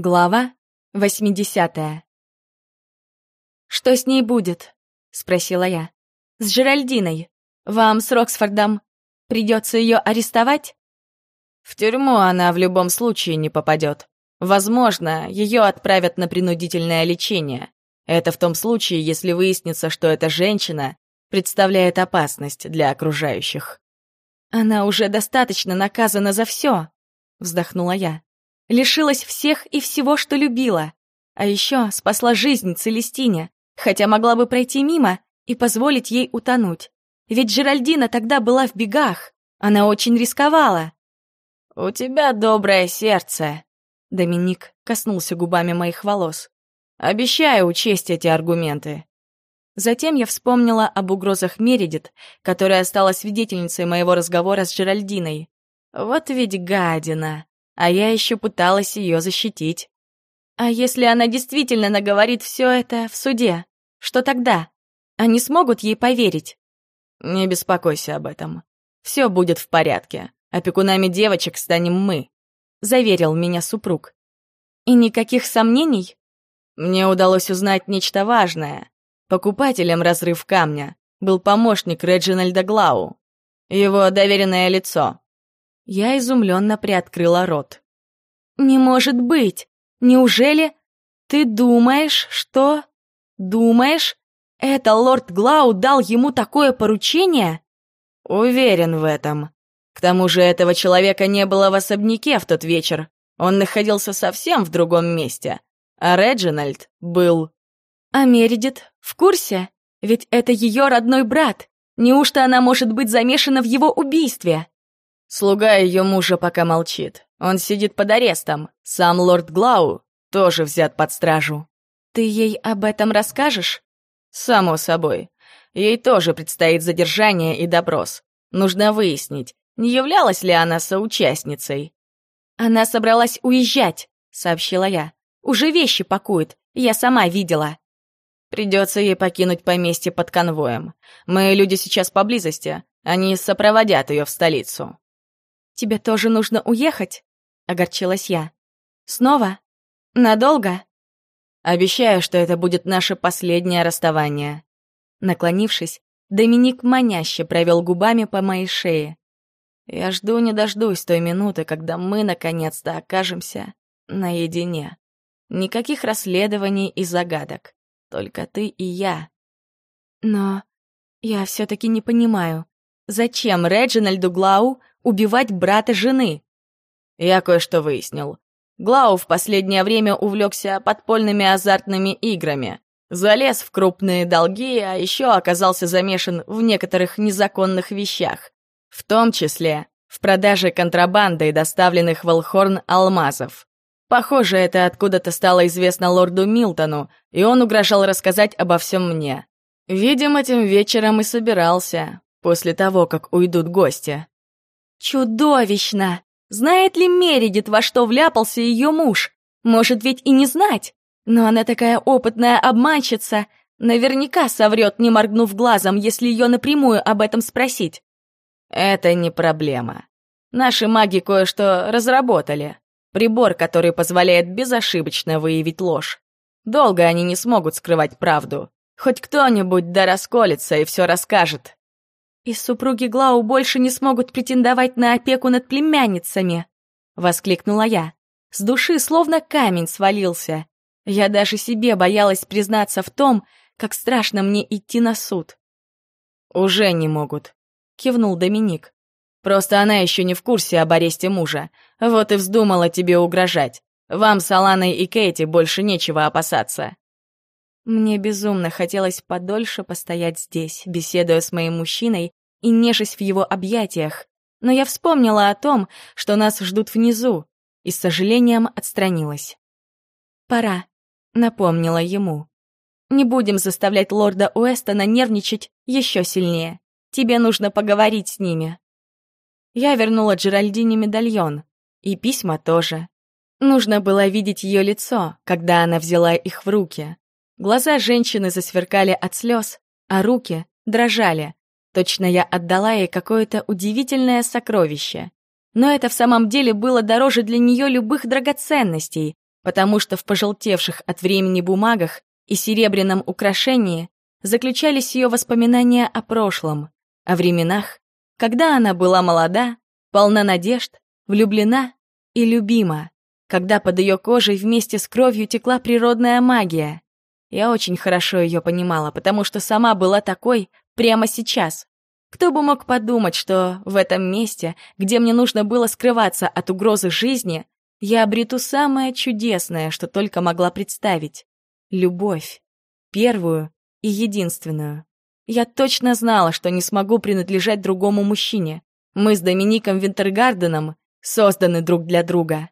Глава 80 «Что с ней будет?» — спросила я. «С Жеральдиной. Вам с Роксфордом придется ее арестовать?» «В тюрьму она в любом случае не попадет. Возможно, ее отправят на принудительное лечение. Это в том случае, если выяснится, что эта женщина представляет опасность для окружающих». «Она уже достаточно наказана за все», — вздохнула я. Лишилась всех и всего, что любила. А еще спасла жизнь Целестине, хотя могла бы пройти мимо и позволить ей утонуть. Ведь Жеральдина тогда была в бегах. Она очень рисковала. «У тебя доброе сердце», — Доминик коснулся губами моих волос. «Обещаю учесть эти аргументы». Затем я вспомнила об угрозах Мередит, которая стала свидетельницей моего разговора с Жеральдиной. Вот ведь гадина а я еще пыталась ее защитить. А если она действительно наговорит все это в суде, что тогда? Они смогут ей поверить? Не беспокойся об этом. Все будет в порядке. Опекунами девочек станем мы, заверил меня супруг. И никаких сомнений? Мне удалось узнать нечто важное. Покупателем разрыв камня был помощник Реджинальда Глау, его доверенное лицо. Я изумленно приоткрыла рот. «Не может быть! Неужели ты думаешь, что... Думаешь, это лорд Глау дал ему такое поручение?» «Уверен в этом. К тому же этого человека не было в особняке в тот вечер. Он находился совсем в другом месте. А Реджинальд был...» «А Мередит в курсе? Ведь это ее родной брат. Неужто она может быть замешана в его убийстве?» Слуга ее мужа пока молчит. Он сидит под арестом. Сам лорд Глау тоже взят под стражу. Ты ей об этом расскажешь? Само собой. Ей тоже предстоит задержание и допрос. Нужно выяснить, не являлась ли она соучастницей. Она собралась уезжать, сообщила я. Уже вещи пакует, я сама видела. Придется ей покинуть поместье под конвоем. Мои люди сейчас поблизости, они сопроводят ее в столицу. «Тебе тоже нужно уехать?» — огорчилась я. «Снова? Надолго?» «Обещаю, что это будет наше последнее расставание». Наклонившись, Доминик маняще провел губами по моей шее. «Я жду не дождусь той минуты, когда мы наконец-то окажемся наедине. Никаких расследований и загадок. Только ты и я». «Но я все-таки не понимаю, зачем Реджинальду Глау убивать брата жены. Я кое-что выяснил. Глау в последнее время увлекся подпольными азартными играми. Залез в крупные долги, а еще оказался замешан в некоторых незаконных вещах. В том числе в продаже контрабандой доставленных в Алхорн алмазов. Похоже, это откуда-то стало известно лорду Милтону, и он угрожал рассказать обо всем мне. Видимо, этим вечером и собирался, после того, как уйдут гости. Чудовищно! Знает ли Мередит, во что вляпался ее муж? Может ведь и не знать. Но она такая опытная обманщица. Наверняка соврет, не моргнув глазом, если ее напрямую об этом спросить. Это не проблема. Наши маги кое-что разработали. Прибор, который позволяет безошибочно выявить ложь. Долго они не смогут скрывать правду. Хоть кто-нибудь да расколется и все расскажет. «И супруги Глау больше не смогут претендовать на опеку над племянницами!» — воскликнула я. С души словно камень свалился. Я даже себе боялась признаться в том, как страшно мне идти на суд. «Уже не могут», — кивнул Доминик. «Просто она еще не в курсе об аресте мужа. Вот и вздумала тебе угрожать. Вам с Аланой и Кейти больше нечего опасаться». Мне безумно хотелось подольше постоять здесь, беседуя с моим мужчиной и нежесть в его объятиях, но я вспомнила о том, что нас ждут внизу, и с сожалением отстранилась. «Пора», — напомнила ему. «Не будем заставлять лорда Уэстона нервничать еще сильнее. Тебе нужно поговорить с ними». Я вернула Джеральдине медальон, и письма тоже. Нужно было видеть ее лицо, когда она взяла их в руки. Глаза женщины засверкали от слез, а руки дрожали, Точно я отдала ей какое-то удивительное сокровище. Но это в самом деле было дороже для нее любых драгоценностей, потому что в пожелтевших от времени бумагах и серебряном украшении заключались ее воспоминания о прошлом, о временах, когда она была молода, полна надежд, влюблена и любима, когда под ее кожей вместе с кровью текла природная магия. Я очень хорошо ее понимала, потому что сама была такой прямо сейчас. Кто бы мог подумать, что в этом месте, где мне нужно было скрываться от угрозы жизни, я обрету самое чудесное, что только могла представить — любовь. Первую и единственную. Я точно знала, что не смогу принадлежать другому мужчине. Мы с Домиником Винтергарденом созданы друг для друга.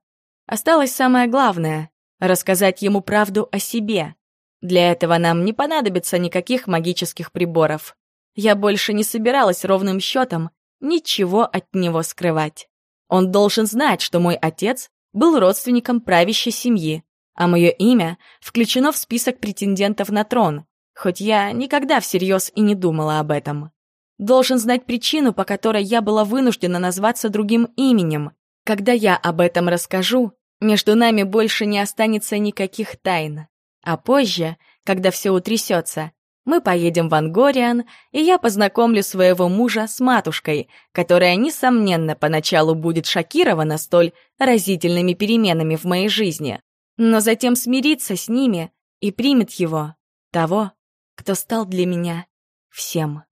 Осталось самое главное — рассказать ему правду о себе. Для этого нам не понадобится никаких магических приборов. Я больше не собиралась ровным счетом ничего от него скрывать. Он должен знать, что мой отец был родственником правящей семьи, а мое имя включено в список претендентов на трон, хоть я никогда всерьез и не думала об этом. Должен знать причину, по которой я была вынуждена назваться другим именем. Когда я об этом расскажу, между нами больше не останется никаких тайн. А позже, когда все утрясется, мы поедем в Ангориан, и я познакомлю своего мужа с матушкой, которая, несомненно, поначалу будет шокирована столь разительными переменами в моей жизни, но затем смирится с ними и примет его, того, кто стал для меня всем.